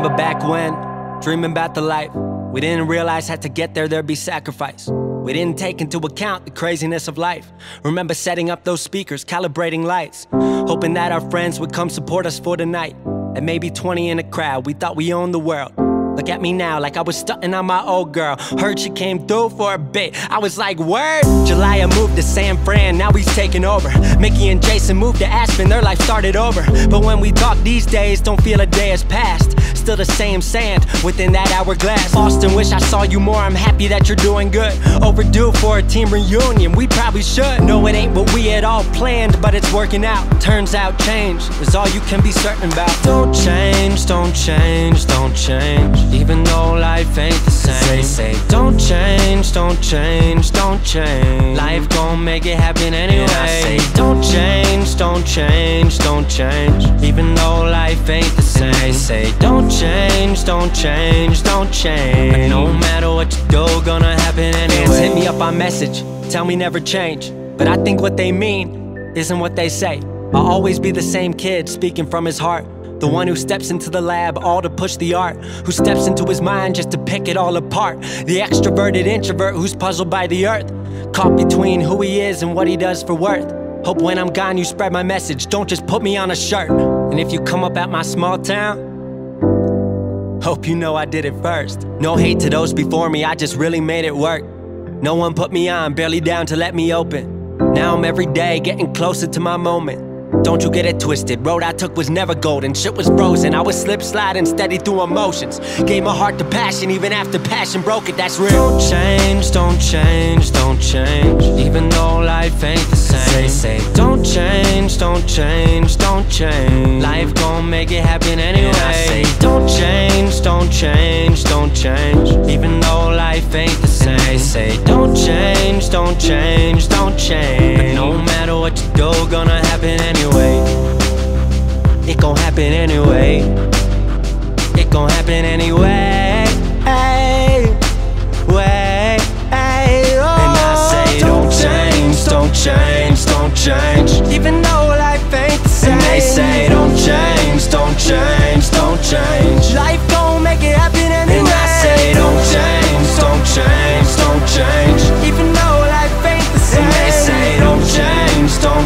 Remember back when, dreaming about the life, we didn't realize had to get there, there'd be sacrifice. We didn't take into account the craziness of life. Remember setting up those speakers, calibrating lights, hoping that our friends would come support us for the night. And maybe 20 in a crowd, we thought we owned the world. Look at me now, like I was stunting on my old girl. Heard she came through for a bit. I was like, word. Jelaya moved to San Fran, now he's taking over. Mickey and Jason moved to Aspen, their life started over. But when we talk these days, don't feel a day has passed. Still the same sand within that hourglass. Austin, wish I saw you more. I'm happy that you're doing good. Overdue for a team reunion, we probably should. No, it ain't what we had all planned, but it's working out. Turns out change is all you can be certain about. Don't change, don't change, don't change. Even though life ain't the same. They say, don't change, don't change, don't change. Life gon' make it happen anyway. And I say, don't change, don't change, don't change. Even though life ain't the same. They say, don't change, don't change, don't change. No matter what you do, gonna happen anyway. Fans hit me up on message, tell me never change. But I think what they mean isn't what they say. I'll always be the same kid speaking from his heart. The one who steps into the lab all to push the art, who steps into his mind just to pick it all apart. The extroverted introvert who's puzzled by the earth, caught between who he is and what he does for worth. Hope when I'm gone you spread my message, don't just put me on a shirt. And if you come up at my small town, hope you know I did it first. No hate to those before me, I just really made it work. No one put me on, barely down to let me open. Now I'm every day getting closer to my moment. Don't you get it twisted. Road I took was never golden. Shit was frozen. I was slip sliding steady through emotions. Gave my heart to passion even after passion broke it. That's real. Don't change, don't change, don't change. Even though life ain't the same. They say, don't change, don't change. Life gon' make it happen anyway. And I say, don't change, don't change, don't change. Even though life ain't the same. And they say, don't change, don't change, don't change. But no matter what you do, gonna happen anyway. It gon' happen anyway. It gon' happen anyway.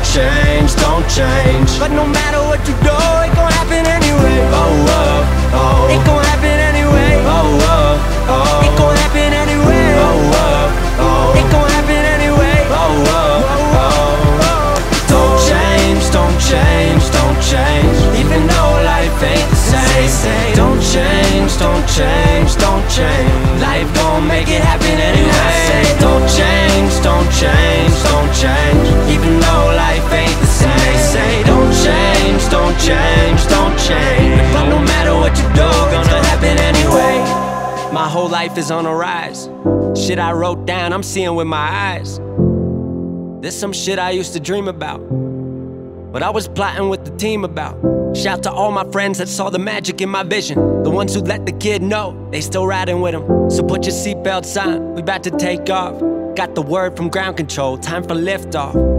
Change, don't change, don't change. But no matter what you do, it gon' happen anyway. Oh, oh, oh. It gon' happen anyway. Oh, oh, oh. It gon' happen anyway. Oh, oh, oh. It gon' happen anyway. Oh, oh, oh. Don't change, don't change, don't change. Even though life ain't the same. Say, don't change, don't change, don't change. Life gon' make it happen anyway. Say, don't change, don't change, life is on a rise. Shit I wrote down, I'm seeing with my eyes. There's some shit I used to dream about. What I was plotting with the team about. Shout to all my friends that saw the magic in my vision. The ones who let the kid know they still riding with him. So put your seatbelts on, we about to take off. Got the word from ground control, time for liftoff.